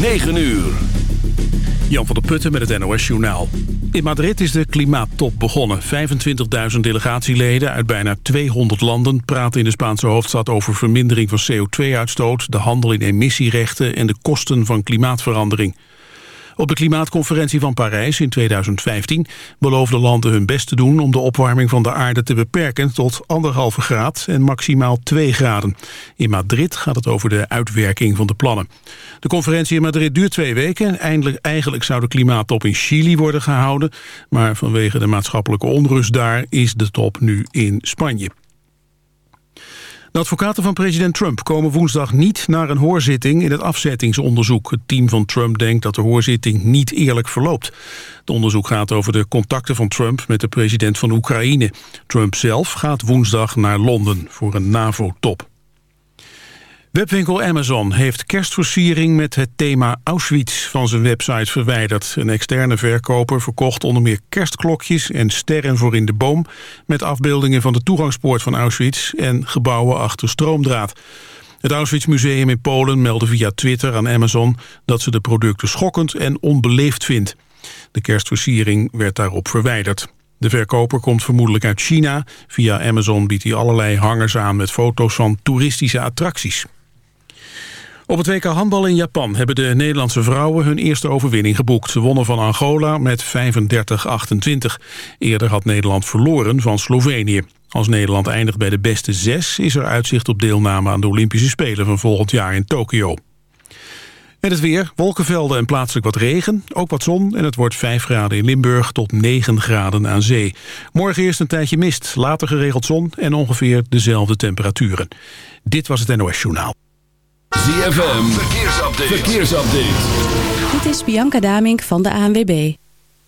9 uur. Jan van der Putten met het NOS Journaal. In Madrid is de klimaattop begonnen. 25.000 delegatieleden uit bijna 200 landen praten in de Spaanse hoofdstad over vermindering van CO2-uitstoot, de handel in emissierechten en de kosten van klimaatverandering. Op de klimaatconferentie van Parijs in 2015 beloofden landen hun best te doen om de opwarming van de aarde te beperken tot anderhalve graad en maximaal 2 graden. In Madrid gaat het over de uitwerking van de plannen. De conferentie in Madrid duurt twee weken. Eindelijk, eigenlijk zou de klimaattop in Chili worden gehouden, maar vanwege de maatschappelijke onrust daar is de top nu in Spanje. De advocaten van president Trump komen woensdag niet naar een hoorzitting in het afzettingsonderzoek. Het team van Trump denkt dat de hoorzitting niet eerlijk verloopt. Het onderzoek gaat over de contacten van Trump met de president van Oekraïne. Trump zelf gaat woensdag naar Londen voor een NAVO-top. Webwinkel Amazon heeft kerstversiering met het thema Auschwitz van zijn website verwijderd. Een externe verkoper verkocht onder meer kerstklokjes en sterren voor in de boom... met afbeeldingen van de toegangspoort van Auschwitz en gebouwen achter stroomdraad. Het Auschwitz Museum in Polen meldde via Twitter aan Amazon... dat ze de producten schokkend en onbeleefd vindt. De kerstversiering werd daarop verwijderd. De verkoper komt vermoedelijk uit China. Via Amazon biedt hij allerlei hangers aan met foto's van toeristische attracties. Op het WK handbal in Japan hebben de Nederlandse vrouwen hun eerste overwinning geboekt. Ze wonnen van Angola met 35-28. Eerder had Nederland verloren van Slovenië. Als Nederland eindigt bij de beste zes... is er uitzicht op deelname aan de Olympische Spelen van volgend jaar in Tokio. En het weer, wolkenvelden en plaatselijk wat regen, ook wat zon... en het wordt 5 graden in Limburg tot 9 graden aan zee. Morgen eerst een tijdje mist, later geregeld zon... en ongeveer dezelfde temperaturen. Dit was het NOS Journaal. ZFM, verkeersupdate. verkeersupdate. Dit is Bianca Damink van de ANWB.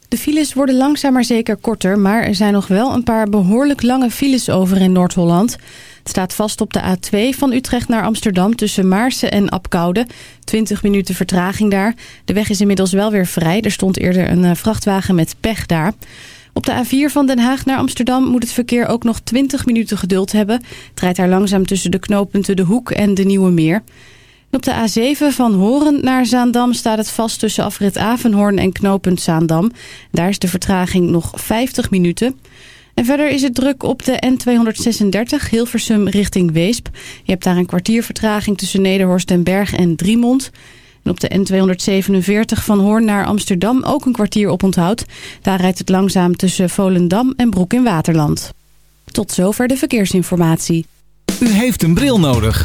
De files worden langzaam maar zeker korter... maar er zijn nog wel een paar behoorlijk lange files over in Noord-Holland. Het staat vast op de A2 van Utrecht naar Amsterdam... tussen Maarsen en Apkoude. 20 minuten vertraging daar. De weg is inmiddels wel weer vrij. Er stond eerder een eh, vrachtwagen met pech daar... Op de A4 van Den Haag naar Amsterdam moet het verkeer ook nog 20 minuten geduld hebben. Het rijdt daar langzaam tussen de knooppunten De Hoek en de Nieuwe Meer. Op de A7 van Horen naar Zaandam staat het vast tussen afrit Avenhoorn en knooppunt Zaandam. Daar is de vertraging nog 50 minuten. En verder is het druk op de N236 Hilversum richting Weesp. Je hebt daar een kwartier vertraging tussen Nederhorst en Berg en Driemond... En op de N247 van Hoorn naar Amsterdam ook een kwartier op onthoud. Daar rijdt het langzaam tussen Volendam en Broek in Waterland. Tot zover de verkeersinformatie. U heeft een bril nodig.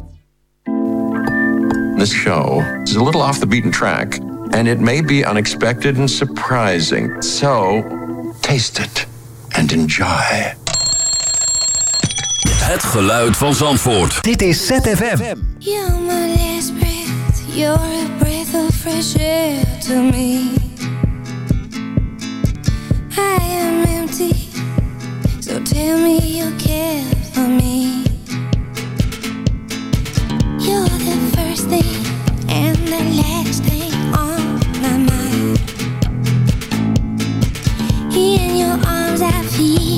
This show is a little off the beaten track. and it may be unexpected and surprising. So, taste it and enjoy. Het geluid van Zandvoort. Dit is ZFM. You're my last breath. You're a breath of fresh air to me. I am empty. So tell me you care for me. Mind. In your arms I feel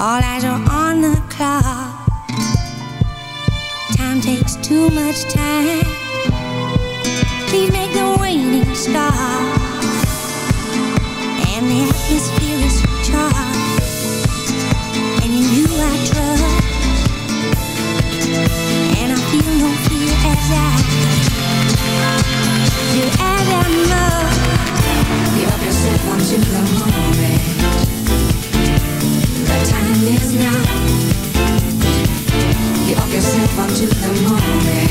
All eyes are on the clock. Time takes too much time. Please make the waiting stop. And the atmosphere is charged. And in you I trust. And I feel no fear as I do as I must. Give up yourself unto is now. Give up yourself unto the moment.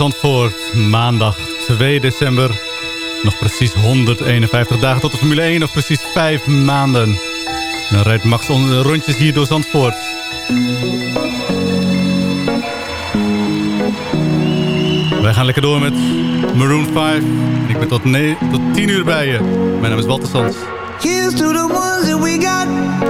Zandvoort, maandag 2 december. Nog precies 151 dagen tot de Formule 1, nog precies 5 maanden. Dan rijdt Max on- rondjes hier door Zandvoort. Wij gaan lekker door met Maroon 5. Ik ben tot, tot 10 uur bij je. Mijn naam is Walter Sands. To the we.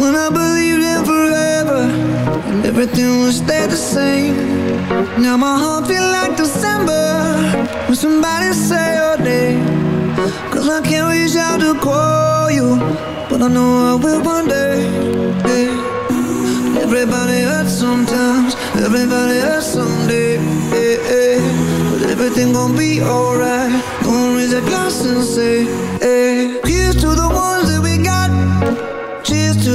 When I believed in forever and everything would stay the same. Now my heart feel like December when somebody say your name. Cause I can't reach out to call you, but I know I will one day. Everybody hurts sometimes, everybody hurts someday. But everything gon' be alright. Gonna raise a glass and say, hey. Here's to the got.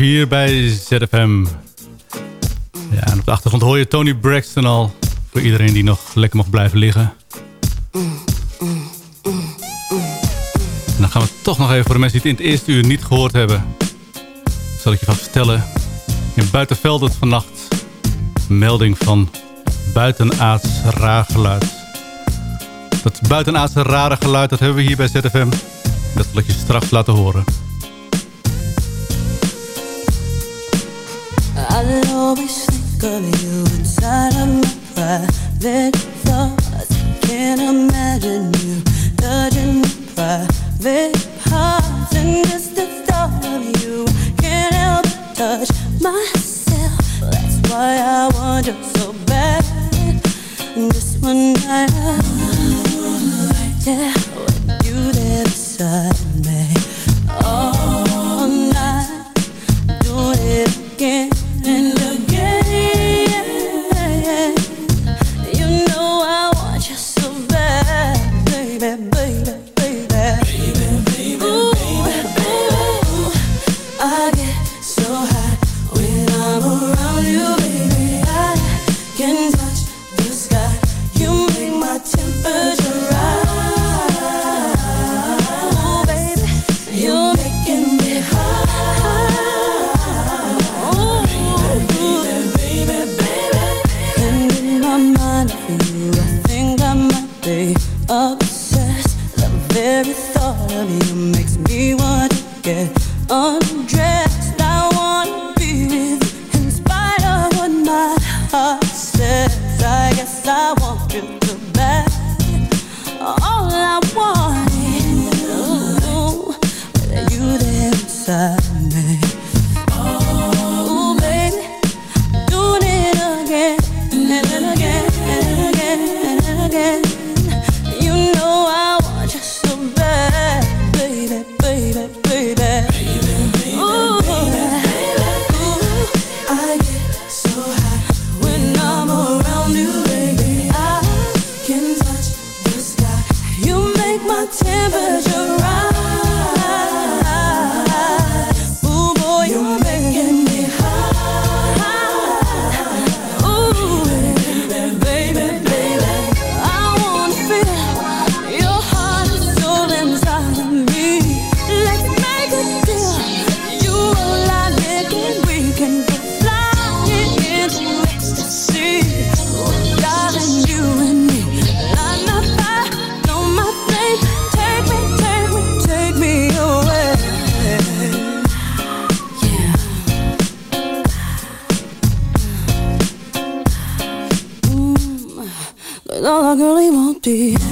hier bij ZFM. Ja, en op de achtergrond hoor je Tony Braxton al. Voor iedereen die nog lekker mag blijven liggen. En dan gaan we toch nog even voor de mensen die het in het eerste uur niet gehoord hebben. Zal ik je vast vertellen. In Buitenveldert vannacht. Melding van buitenaards raar geluid. Dat buitenaardse rare geluid, dat hebben we hier bij ZFM. Dat wil ik je straks laten horen. Always think of you inside of my private thoughts. Can't imagine you touching my private parts. And just the thought of you can't help but touch myself. That's why I want you so bad. Just one night, yeah, empty.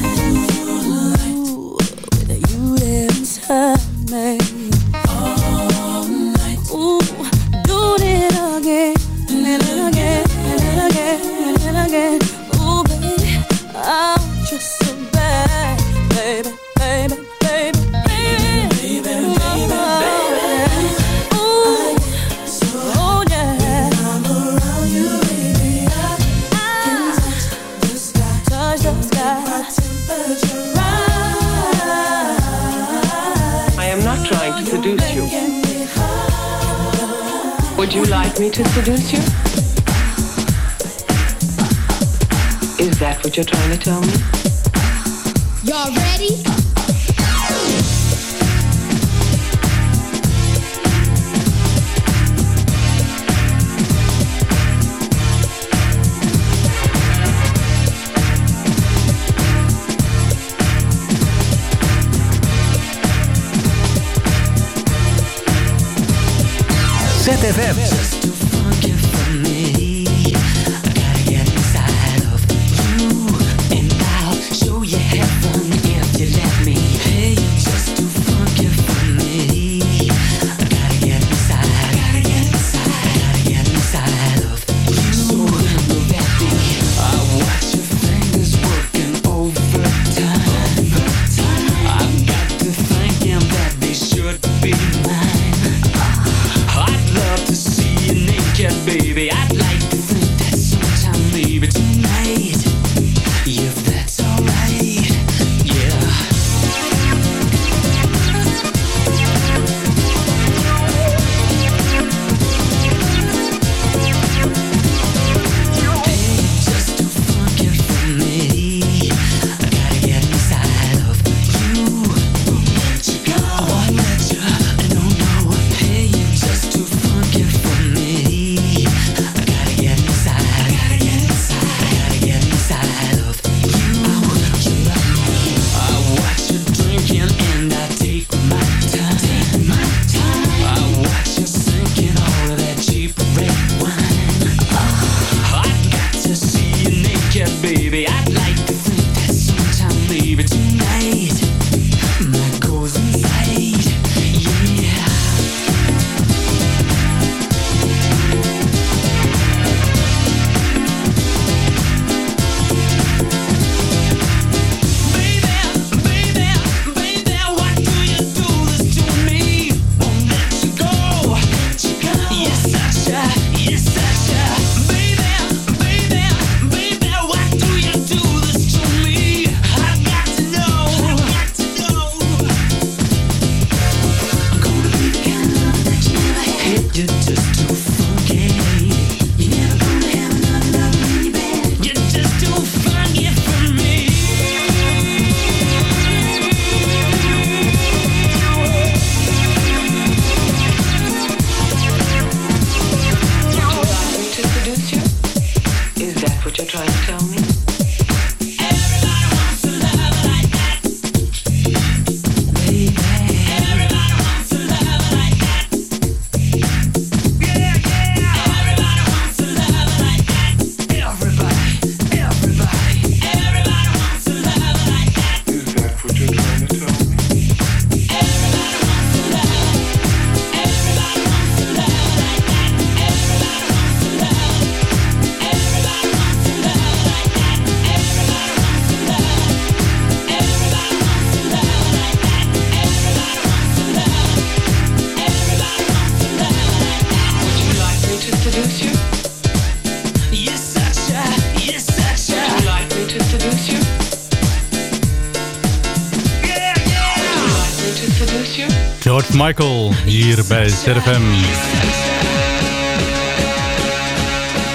Michael hier bij ZFM.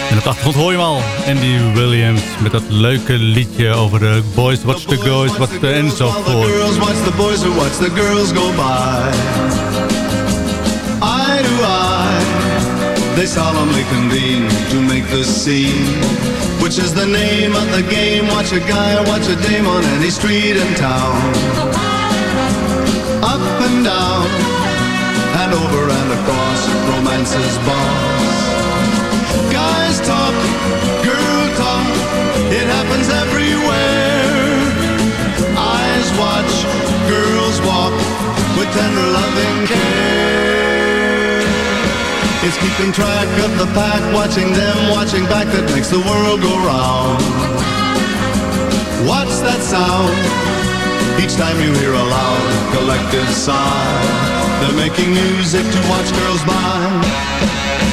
En op de achtergrond hoor je hem al. Andy Williams met dat leuke liedje over de boys, watch the boys, watch the enzovoort. The girls watch the boys who watch the girls go by. I do I. they solemnly convene to make the scene. Which is the name of the game, watch a guy or watch a dame on any street in town. boss. Guys talk, girl talk, it happens everywhere. Eyes watch, girls walk, with tender loving care. It's keeping track of the pack, watching them, watching back that makes the world go round. What's that sound? Each time you hear a loud collective sigh they're making music to watch girls by.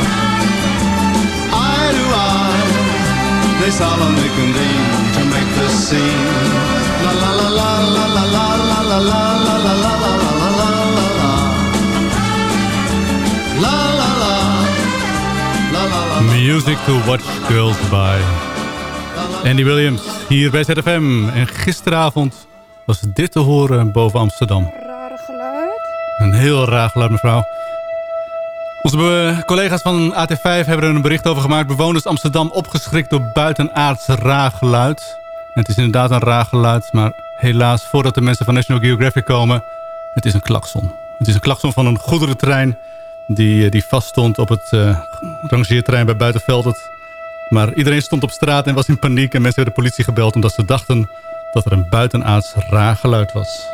They solemnly convene to make the scene. La la la la la la la la la la la la la la la la la la la. La la la. La la la. Music to watch girls by. Andy Williams, hier bij ZFM. En gisteravond was dit te horen boven Amsterdam. Rare geluid. Een heel raar geluid, mevrouw. Onze be- collega's van AT5 hebben er een bericht over gemaakt. Bewoners Amsterdam opgeschrikt door buitenaards raar geluid. En het is inderdaad een raar geluid, maar helaas voordat de mensen van National Geographic komen... het is een klakson. Het is een klakson van een goederentrein die, eh, die vaststond op het eh rangeerterrein bij Buitenveldert. Maar iedereen stond op straat en was in paniek en mensen hebben de politie gebeld... omdat ze dachten dat er een buitenaards raar geluid was.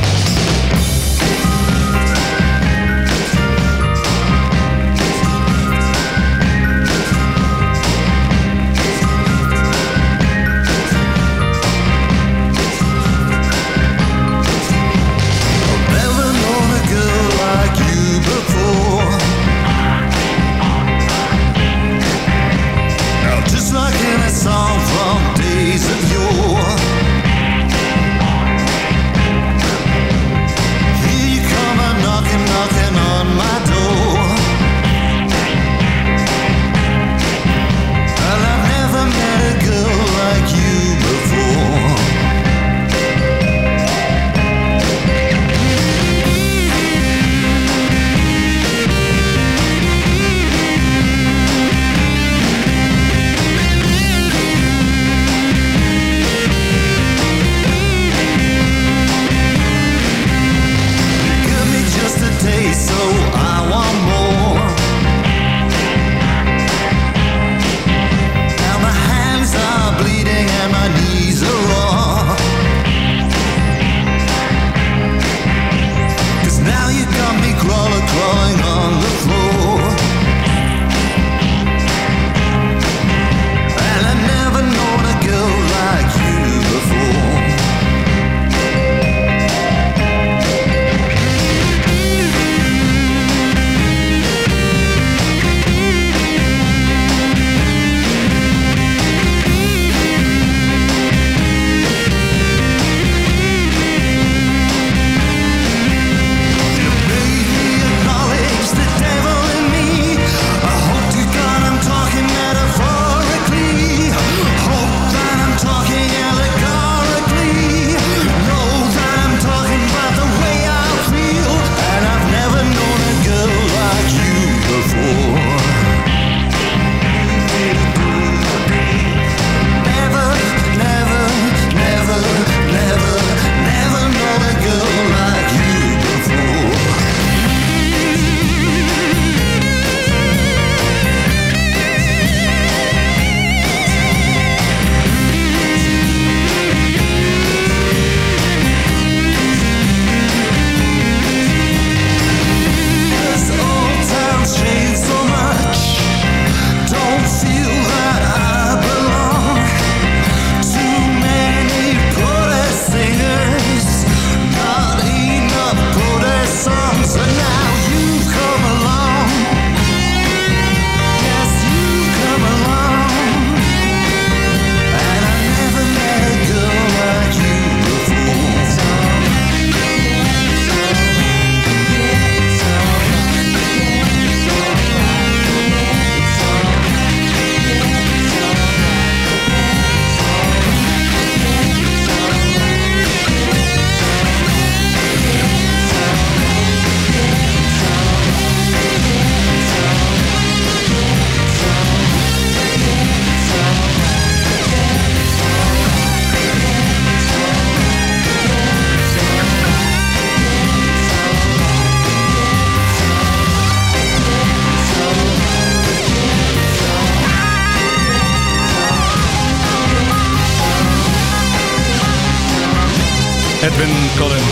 Edwin Collin.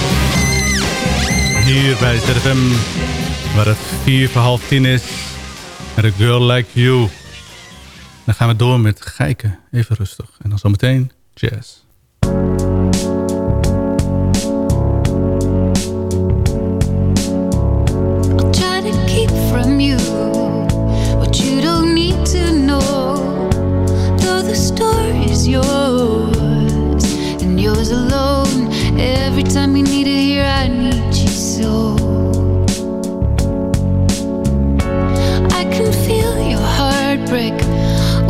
Hier bij ZFM, waar het vier voor half tien is. Met A Girl Like You. Dan gaan we door met Geiken. Even rustig. En dan zometeen jazz. I'll try to keep from you what you don't need to know. The story's yours and yours alone. Every time you need it here, I need you so. I can feel your heartbreak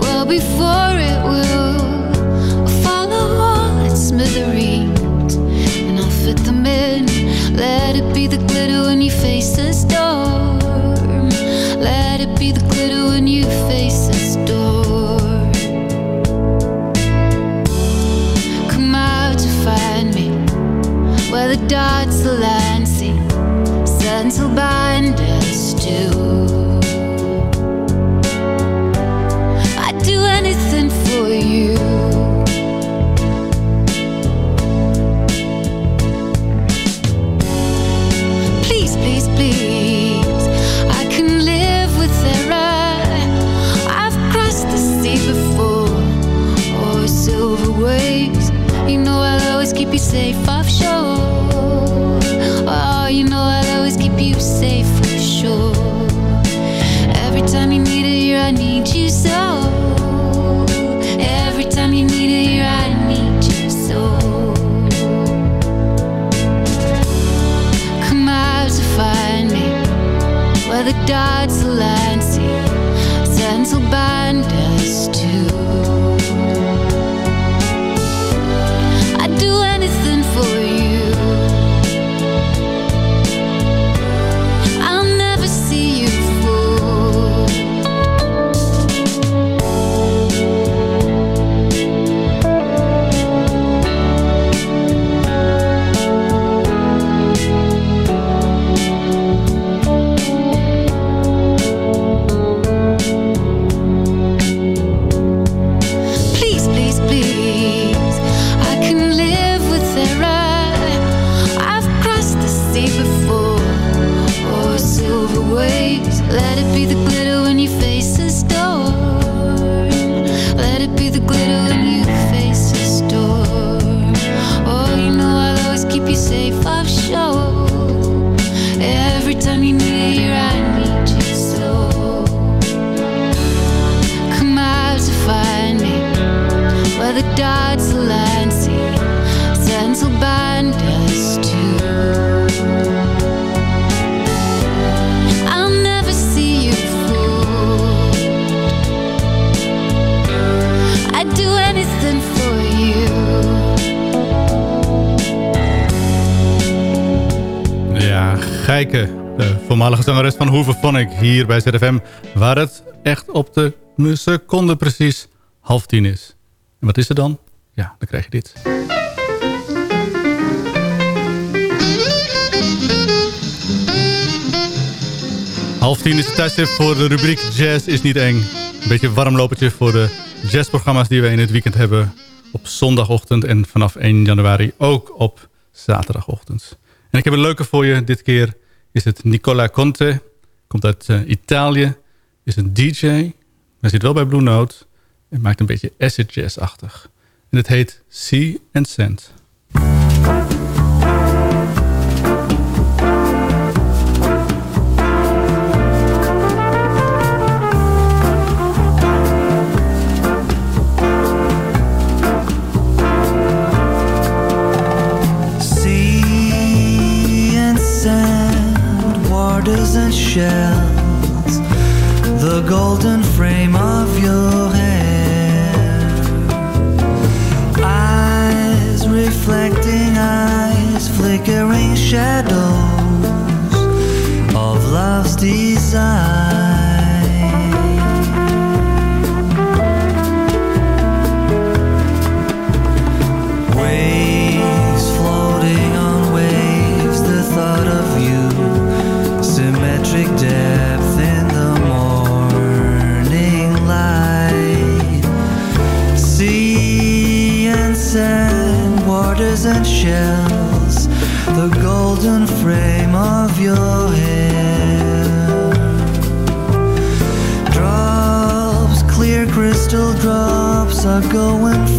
well before it will follow all its smithereens, and I'll fit them in. Let it be the glitter when you face the storm. The dots the line see. Sense will bind us to. I'd do anything for you. Please, please, please. I can live with error. I've crossed the sea before, or silver waves. You know I'll always keep you safe the dots align. See, sense will bind us too. De voormalige zangeres van Hooverphonic hier bij ZFM... waar het echt op de seconde precies half tien is. En wat is er dan? Ja, dan krijg je dit. Half tien is het tijdstip voor de rubriek Jazz is niet eng. Een beetje warmlopertje voor de jazzprogramma's die we in het weekend hebben. Op zondagochtend en vanaf 1 januari ook op zaterdagochtend. En ik heb een leuke voor je. Dit keer is het Nicola Conte. Komt uit eh, Italië. Is een DJ. Hij zit wel bij Blue Note. En maakt een beetje acid jazz-achtig. En het heet Sea and Sand. And shells, the golden frame of your hair. Eyes reflecting eyes, flickering shadows of love's design. shells, the golden frame of your hair. Drops, clear crystal drops are going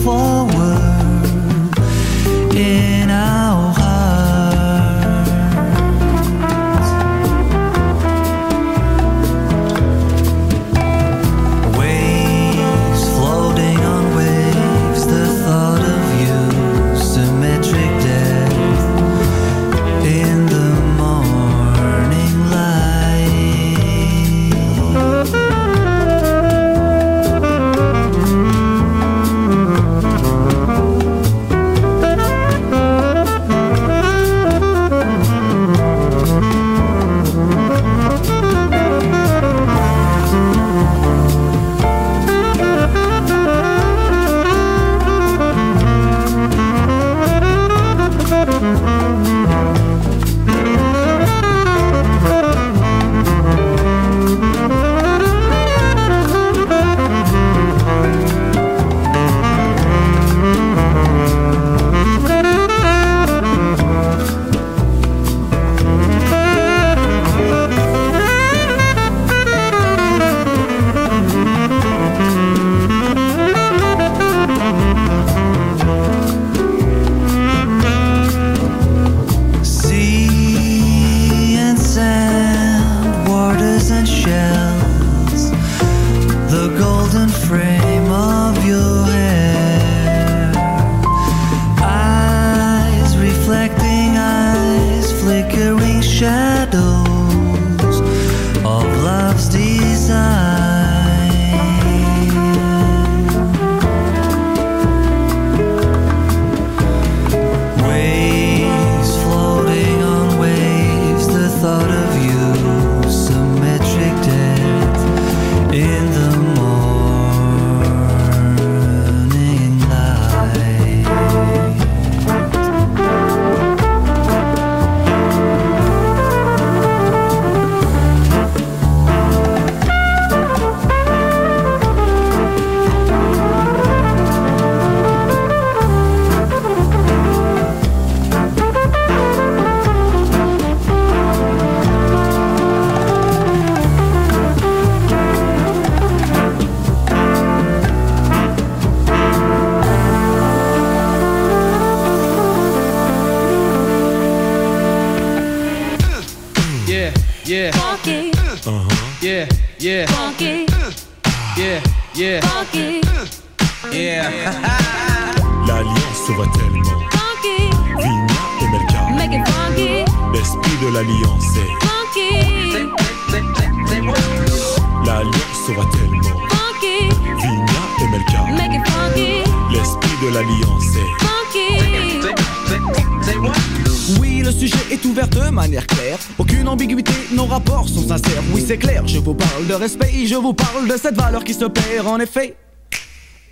cette valeur qui se perd en effet.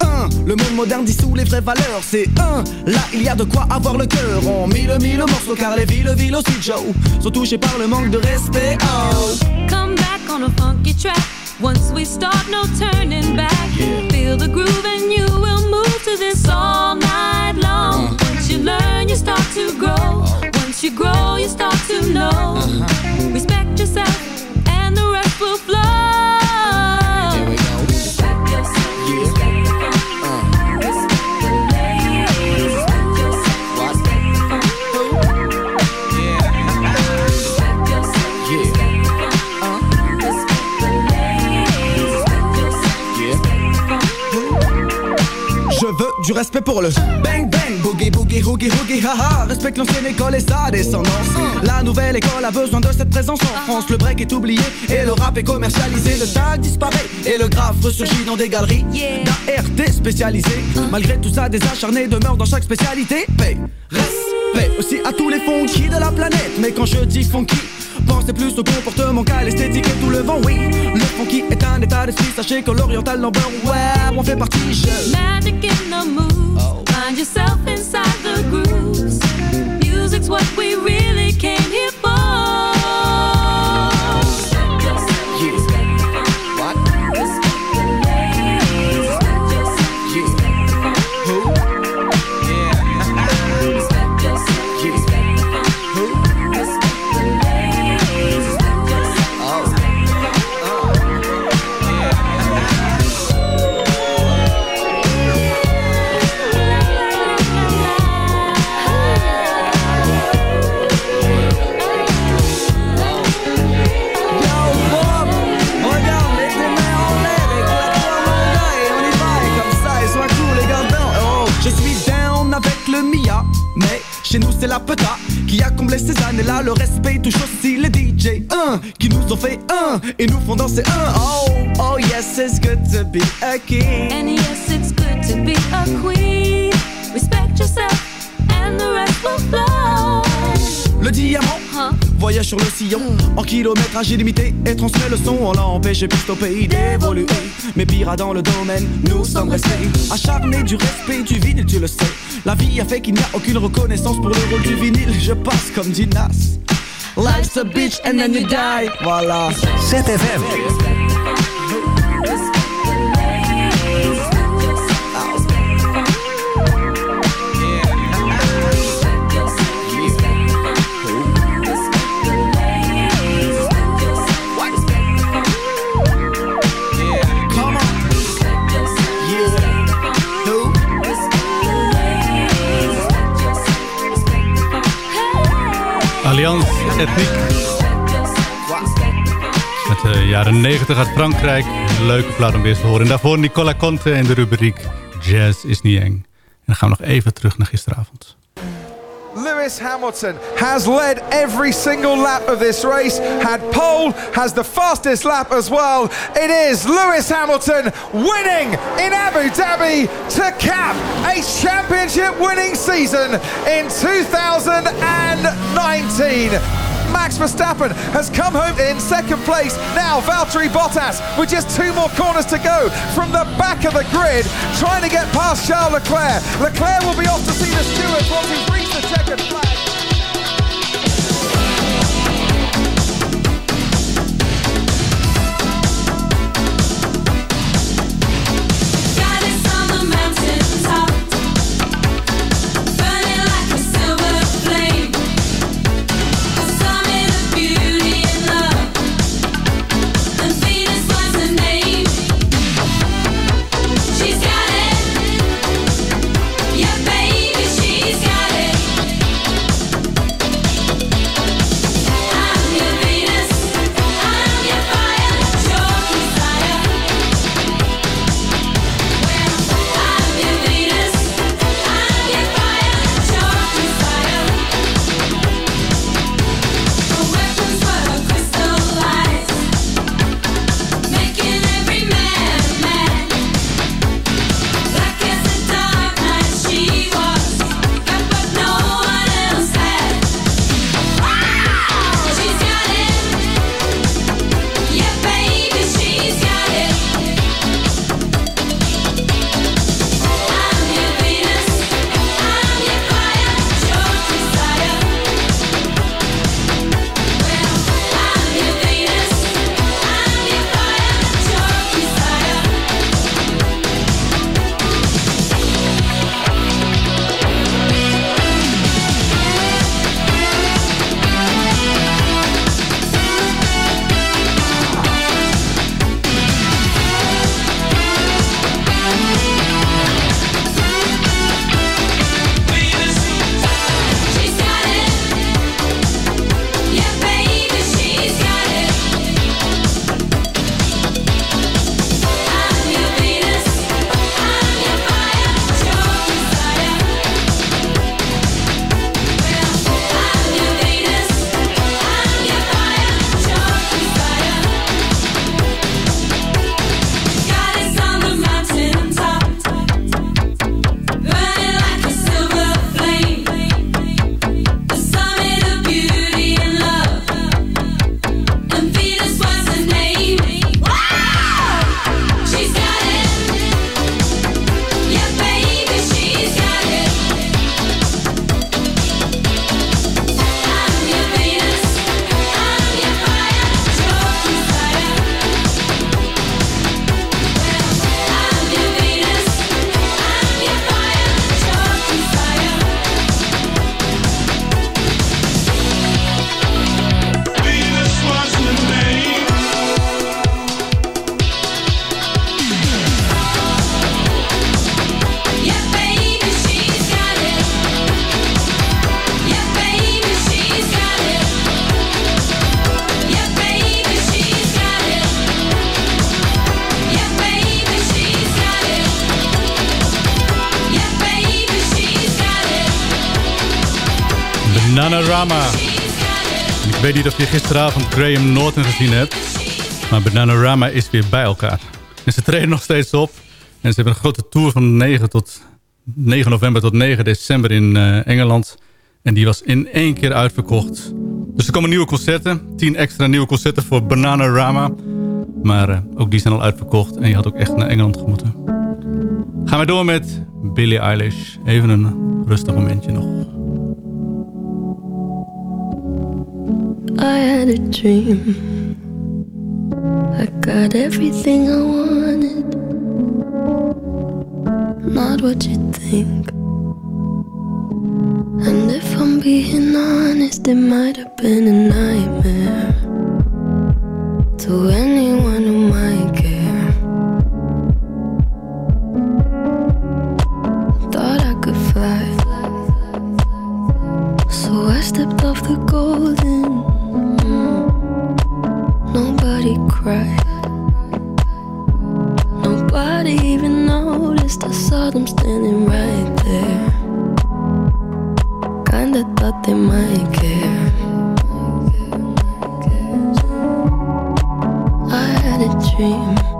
Un, le monde moderne dissout les vraies valeurs. C'est un, là il y a de quoi avoir le cœur. On mille mille morceaux car les villes, villes aussi Joe sont touchées par le manque de respect. Oh. Come back on a funky track. Once we start, no turning back. Feel the groove veux du respect pour le bang bang, boogie boogie hoogie hoogie haha. Respecte l'ancienne école et sa descendance. La nouvelle école a besoin de cette présence en France. Le break est oublié et le rap est commercialisé. Le tag disparaît et le graphe ressurgit dans des galeries d'ART spécialisées. Malgré tout ça, des acharnés demeurent dans chaque spécialité. Paix, respect aussi à tous les funky de la planète. Mais quand je dis funky, Pensez plus au comportement qu'à l'esthétique et tout le vent, oui. Le funky est un état d'esprit, sachez que l'oriental number, ouais, on fait partie, je. Magic in the moves. Find yourself inside the grooves. Music's what we really qui a comblé ces années-là. Le respect touche aussi les DJ 1 qui nous ont fait un et nous font danser un. Oh, oh yes, it's good to be a king. And yes, it's good to be a queen. Respect yourself and the rest will flow. Le diamant voyage sur le sillon en kilométrage illimité et transmet le son. On l'a empêché plus au pays d'évoluer. Mais pire dans le domaine, nous sommes restés acharnés du respect du vinyle, tu le sais. La vie a fait qu'il n'y a aucune reconnaissance pour le rôle du vinyle. Je passe comme dit Nas. Life's a bitch and then you die. Voilà. ZFM. Come Allianz Ethniek. Met de jaren 90 uit Frankrijk. Een leuke plaat om weer te horen. En daarvoor Nicola Conte in de rubriek Jazz is niet eng. En dan gaan we nog even terug naar gisteravond. Lewis Hamilton has led every single lap of this race, had pole, has the fastest lap as well. It is Lewis Hamilton winning in Abu Dhabi to cap a championship winning season in 2019. Max Verstappen has come home in second place. Now Valtteri Bottas with just two more corners to go from the back of the grid, trying to get past Charles Leclerc. Leclerc will be off to see the stewards once he's reached the checkered flag. Je gisteravond Graham Norton gezien hebt. Maar Bananarama is weer bij elkaar. En ze treden nog steeds op. En ze hebben een grote tour van 9, tot, 9 november tot 9 december in eh, Engeland. En die was in één keer uitverkocht. Dus er komen nieuwe concerten. 10 extra nieuwe concerten voor Bananarama. Maar eh, ook die zijn al uitverkocht. En je had ook echt naar Engeland moeten. Gaan we door met Billie Eilish. Even een rustig momentje nog. I had a dream. I got everything I wanted. Not what you think. And if I'm being honest, it might have been a nightmare to anyone who might care. Thought I could fly, so I stepped off the golden. Nobody. Nobody even noticed. I saw them standing right there. Kinda thought they might care. I had a dream.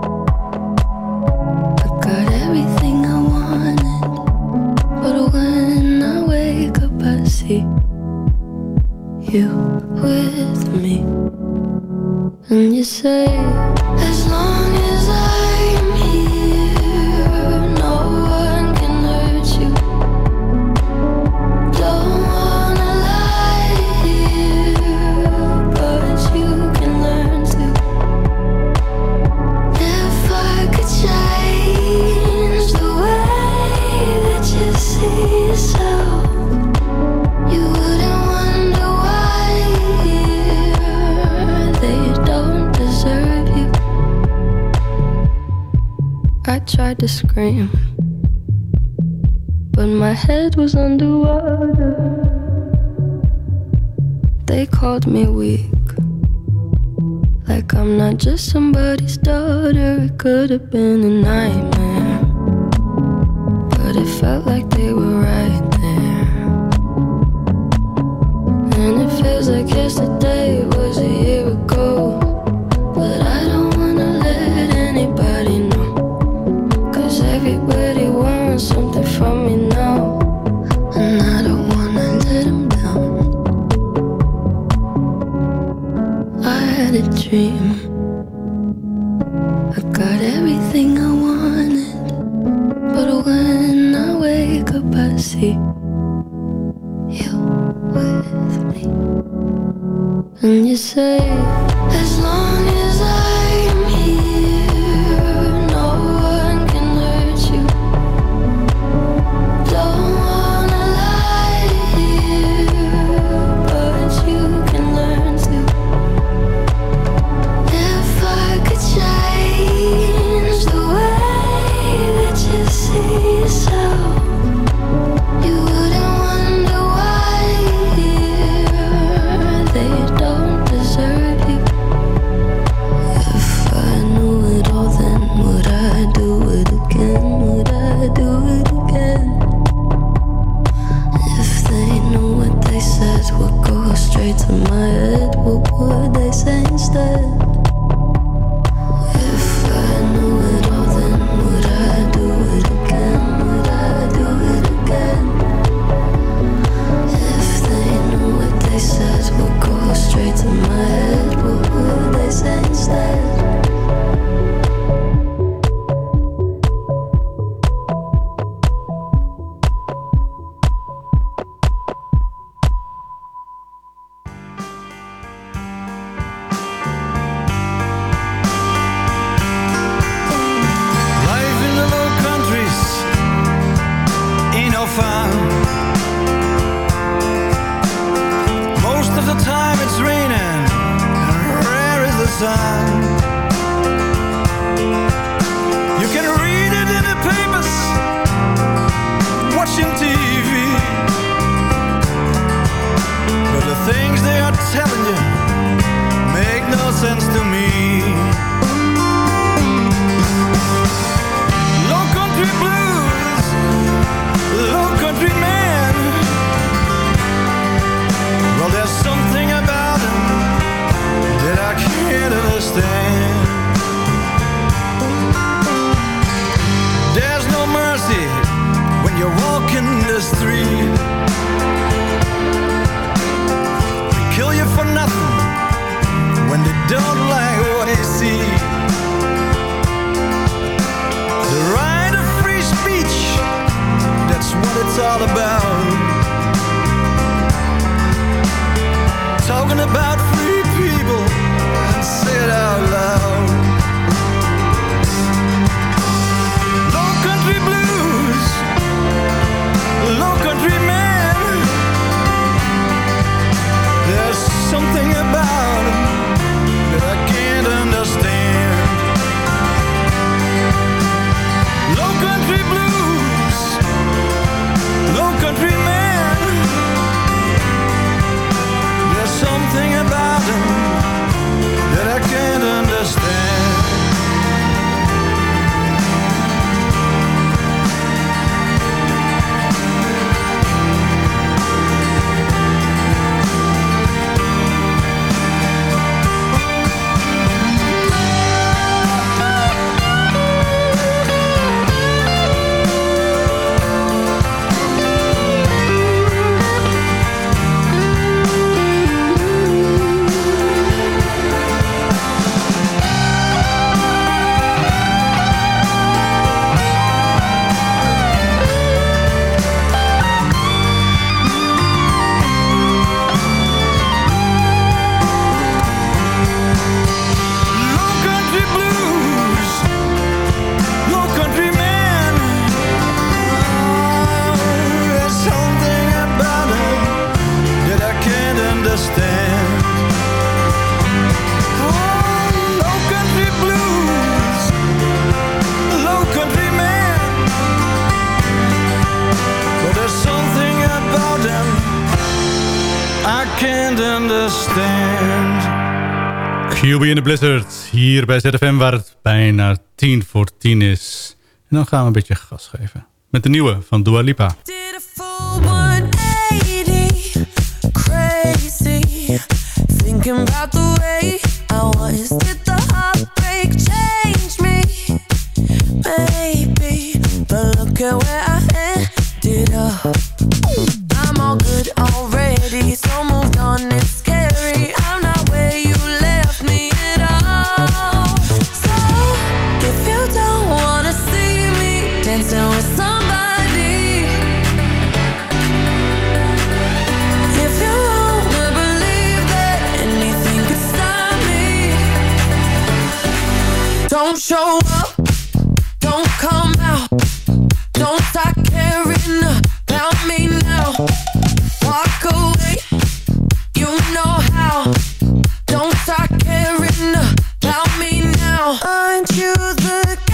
Could have been And you say, as long as Ruby in the Blizzard hier bij ZFM waar het bijna tien voor tien is. En dan gaan we een beetje gas geven met de nieuwe van Dua Lipa. Aren't you the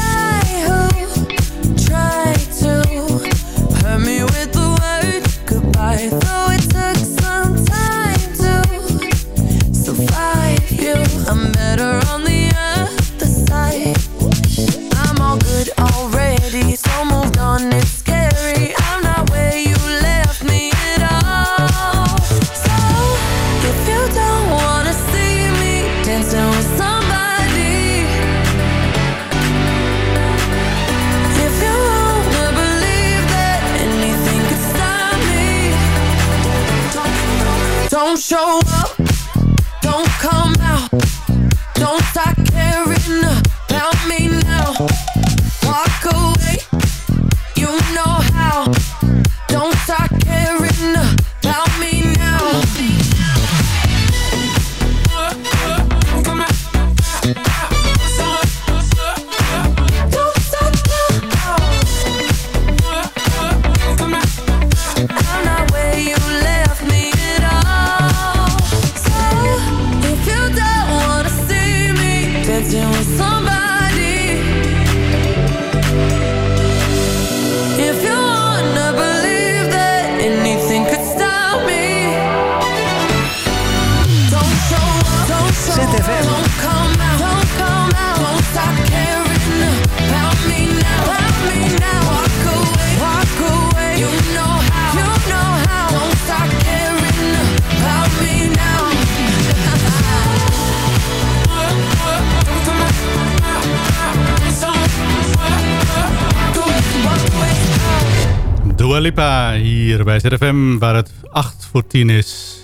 bij ZFM, waar het 8 voor 10 is.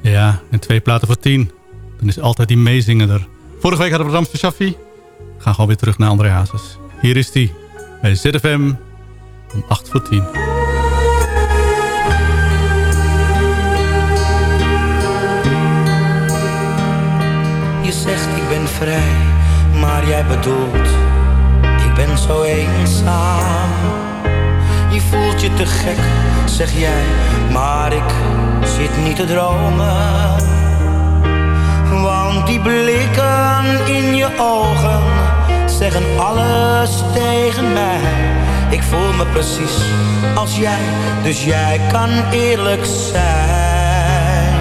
Ja, en twee platen voor 10. Dan is altijd die meezingen er. Vorige week hadden we Ramse Shaffi. We gaan gewoon weer terug naar André Hazes. Hier is die bij ZFM om 8 voor 10. Je zegt ik ben vrij, maar jij bedoelt ik ben zo eenzaam Voelt je te gek, zeg jij, maar ik zit niet te dromen. Want die blikken in je ogen zeggen alles tegen mij. Ik voel me precies als jij, dus jij kan eerlijk zijn.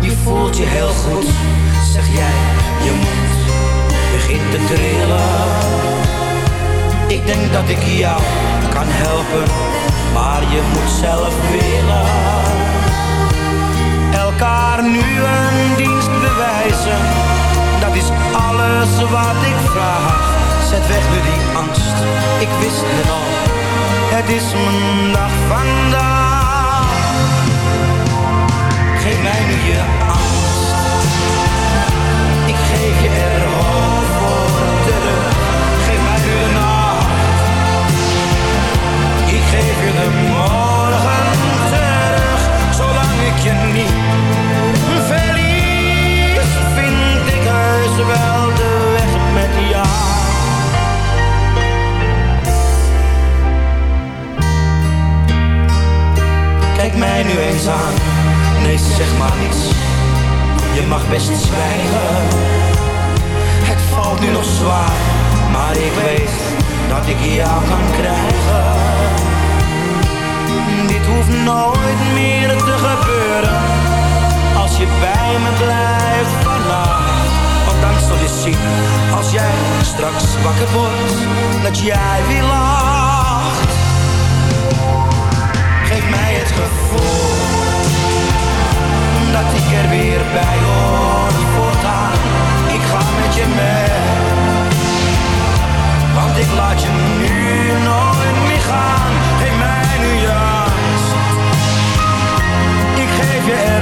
Je voelt je heel goed, zeg jij, je mond begint te trillen. Ik denk dat ik jou kan helpen, maar je moet zelf willen. Elkaar nu een dienst bewijzen, dat is alles wat ik vraag. Zet weg nu die angst, ik wist het al, het is mijn dag vandaag. Geef mij nu je angst, ik geef je er morgen terug. Zolang ik je niet verlies, vind ik heus wel de weg met jou. Kijk mij nu eens aan, nee zeg maar niets. Je mag best zwijgen. Het valt nu nog zwaar, maar ik weet dat ik jou kan krijgen. Dit hoeft nooit meer te gebeuren, als je bij me blijft vannacht. Want dan zul je zien, als jij straks wakker wordt, dat jij weer lacht. Geef mij het gevoel dat ik er weer bij hoor voortaan. Ik ga met je mee, want ik laat je nu nooit meer gaan. yeah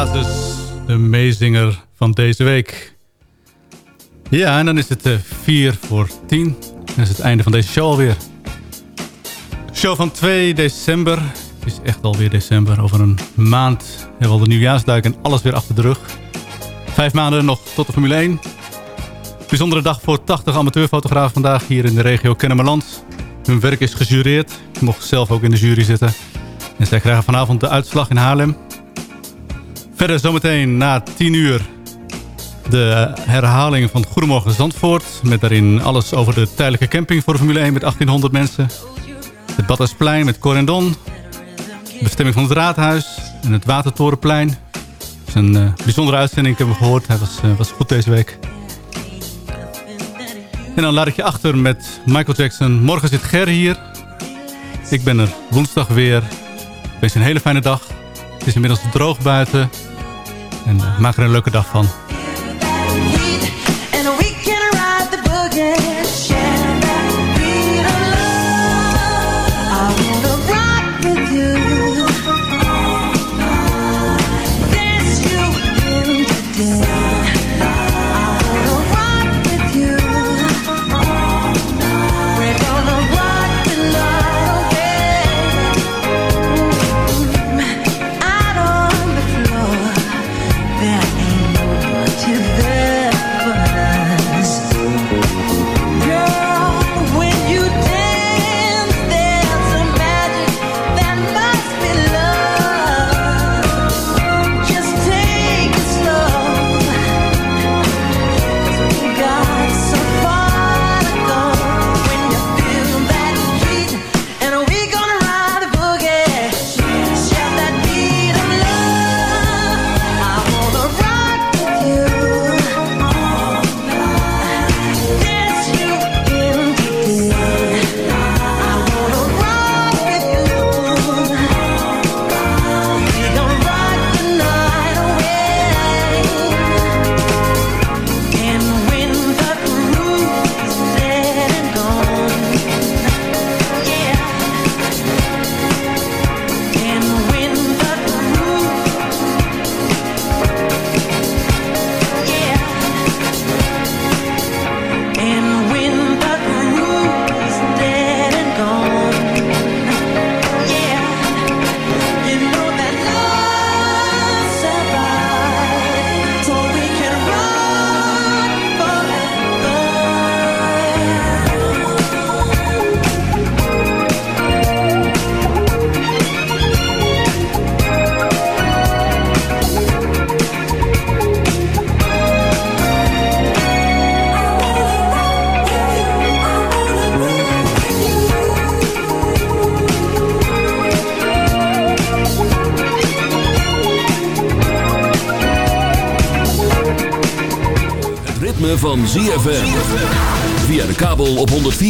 Hazes, de meezinger van deze week. Ja, en dan is het 4 voor 10. Dat is het einde van deze show alweer. Show van 2 december. Het is echt alweer december. Over een maand hebben we al de nieuwjaarsduik en alles weer achter de rug. Vijf maanden nog tot de Formule 1. Bijzondere dag voor 80 amateurfotografen vandaag hier in de regio Kennemerland. Hun werk is gejureerd. Ik mocht zelf ook in de jury zitten. En zij krijgen vanavond de uitslag in Haarlem. Verder zometeen na 10 uur de herhaling van Goedemorgen Zandvoort. Met daarin alles over de tijdelijke camping voor Formule 1 met 1800 mensen. Het Badhuisplein met Corendon. De bestemming van het Raadhuis en het Watertorenplein. Het is een eh, bijzondere uitzending, hebben we gehoord. Hij was, eh, was goed deze week. En dan laat ik je achter met Michael Jackson. Morgen zit Ger hier. Ik ben er woensdag weer. Wees een hele fijne dag. Het is inmiddels droog buiten. En maak er een leuke dag van.